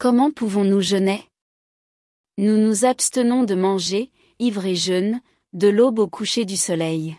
Comment pouvons-nous jeûner? Nous nous abstenons de manger, ivre et jeûne, de l'aube au coucher du soleil.